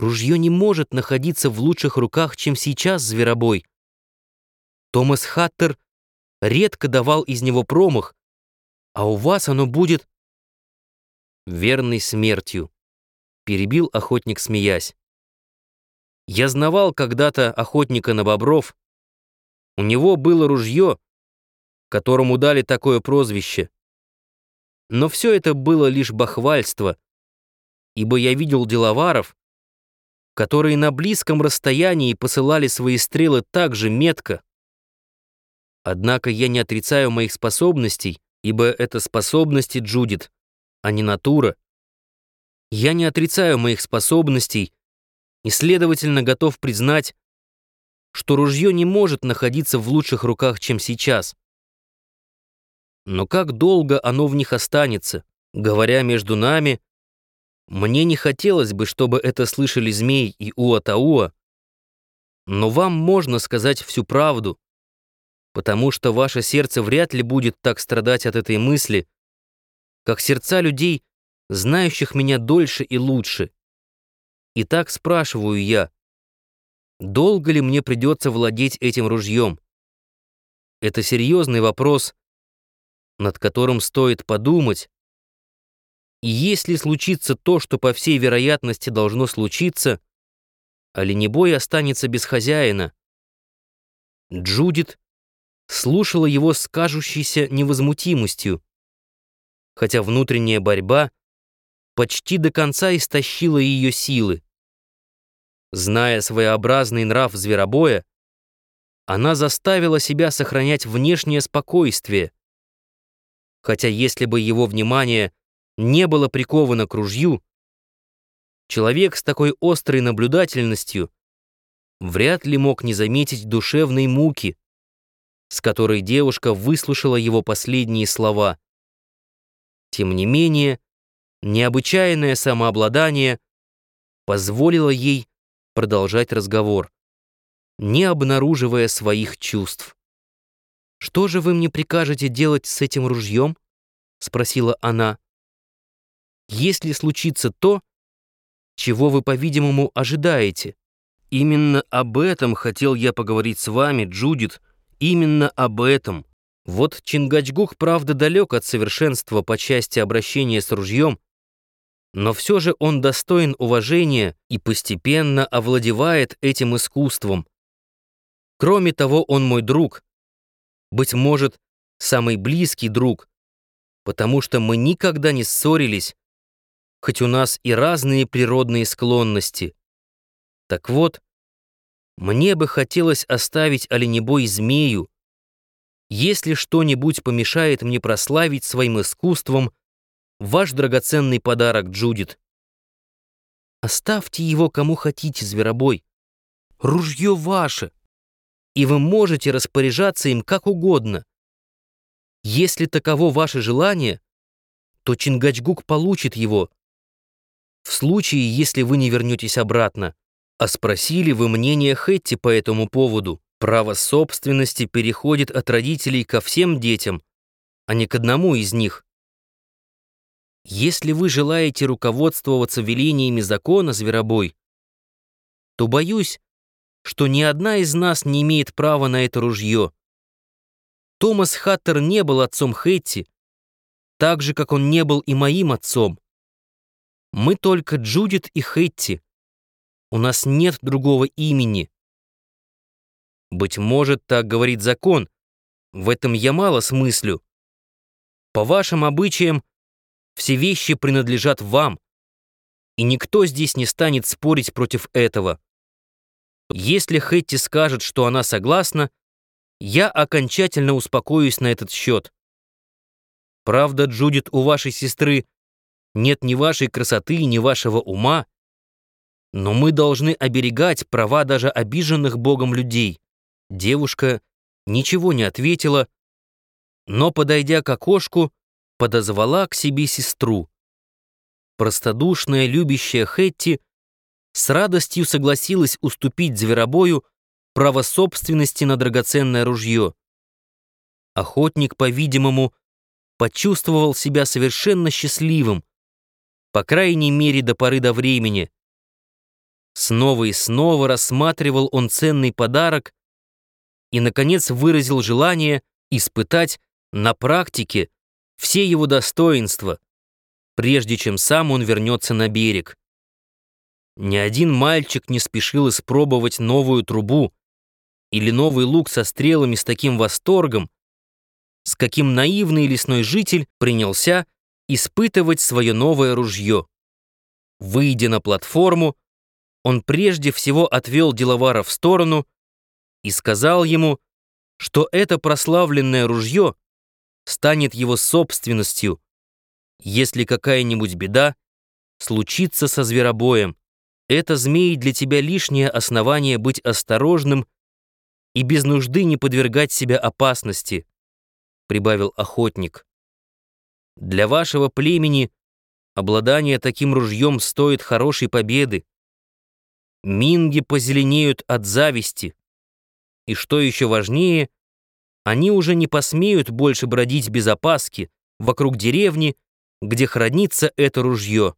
Ружье не может находиться в лучших руках, чем сейчас зверобой. Томас Хаттер редко давал из него промах, а у вас оно будет верной смертью, перебил охотник, смеясь. Я знавал когда-то охотника на бобров. У него было ружье, которому дали такое прозвище. Но все это было лишь бахвальство, ибо я видел деловаров, которые на близком расстоянии посылали свои стрелы так же метко. Однако я не отрицаю моих способностей, ибо это способности Джудит, а не натура. Я не отрицаю моих способностей и, следовательно, готов признать, что ружье не может находиться в лучших руках, чем сейчас. Но как долго оно в них останется? Говоря между нами, мне не хотелось бы, чтобы это слышали змей и Уатауа, но вам можно сказать всю правду, потому что ваше сердце вряд ли будет так страдать от этой мысли, как сердца людей, знающих меня дольше и лучше. Итак, спрашиваю я, долго ли мне придется владеть этим ружьем? Это серьезный вопрос, над которым стоит подумать, и если случится то, что по всей вероятности должно случиться, оленебой останется без хозяина. Джудит слушала его с кажущейся невозмутимостью, хотя внутренняя борьба почти до конца истощила ее силы. Зная своеобразный нрав зверобоя, она заставила себя сохранять внешнее спокойствие, хотя если бы его внимание не было приковано к ружью, человек с такой острой наблюдательностью вряд ли мог не заметить душевной муки, с которой девушка выслушала его последние слова. Тем не менее, необычайное самообладание позволило ей продолжать разговор, не обнаруживая своих чувств. «Что же вы мне прикажете делать с этим ружьем?» — спросила она если случится то, чего вы, по-видимому, ожидаете. Именно об этом хотел я поговорить с вами, Джудит, именно об этом. Вот Чингачгук, правда, далек от совершенства по части обращения с ружьем, но все же он достоин уважения и постепенно овладевает этим искусством. Кроме того, он мой друг, быть может, самый близкий друг, потому что мы никогда не ссорились, хоть у нас и разные природные склонности. Так вот, мне бы хотелось оставить оленебой змею. Если что-нибудь помешает мне прославить своим искусством ваш драгоценный подарок, Джудит. Оставьте его кому хотите, зверобой. Ружье ваше, и вы можете распоряжаться им как угодно. Если таково ваше желание, то Чингачгук получит его, в случае, если вы не вернетесь обратно. А спросили вы мнение Хэтти по этому поводу. Право собственности переходит от родителей ко всем детям, а не к одному из них. Если вы желаете руководствоваться велениями закона, зверобой, то боюсь, что ни одна из нас не имеет права на это ружье. Томас Хаттер не был отцом Хэтти, так же, как он не был и моим отцом. Мы только Джудит и Хэтти. У нас нет другого имени. Быть может, так говорит закон. В этом я мало смыслю. По вашим обычаям, все вещи принадлежат вам, и никто здесь не станет спорить против этого. Если Хэтти скажет, что она согласна, я окончательно успокоюсь на этот счет. Правда, Джудит, у вашей сестры нет ни вашей красоты, ни вашего ума. Но мы должны оберегать права даже обиженных Богом людей. Девушка ничего не ответила, но, подойдя к окошку, подозвала к себе сестру. Простодушная, любящая Хетти с радостью согласилась уступить зверобою право собственности на драгоценное ружье. Охотник, по-видимому, почувствовал себя совершенно счастливым, по крайней мере до поры до времени. Снова и снова рассматривал он ценный подарок и, наконец, выразил желание испытать на практике все его достоинства, прежде чем сам он вернется на берег. Ни один мальчик не спешил испробовать новую трубу или новый лук со стрелами с таким восторгом, с каким наивный лесной житель принялся испытывать свое новое ружье. Выйдя на платформу, он прежде всего отвел деловара в сторону и сказал ему, что это прославленное ружье станет его собственностью, если какая-нибудь беда случится со зверобоем. Это, змей, для тебя лишнее основание быть осторожным и без нужды не подвергать себя опасности, прибавил охотник. Для вашего племени обладание таким ружьем стоит хорошей победы. Минги позеленеют от зависти. И что еще важнее, они уже не посмеют больше бродить без опаски вокруг деревни, где хранится это ружье.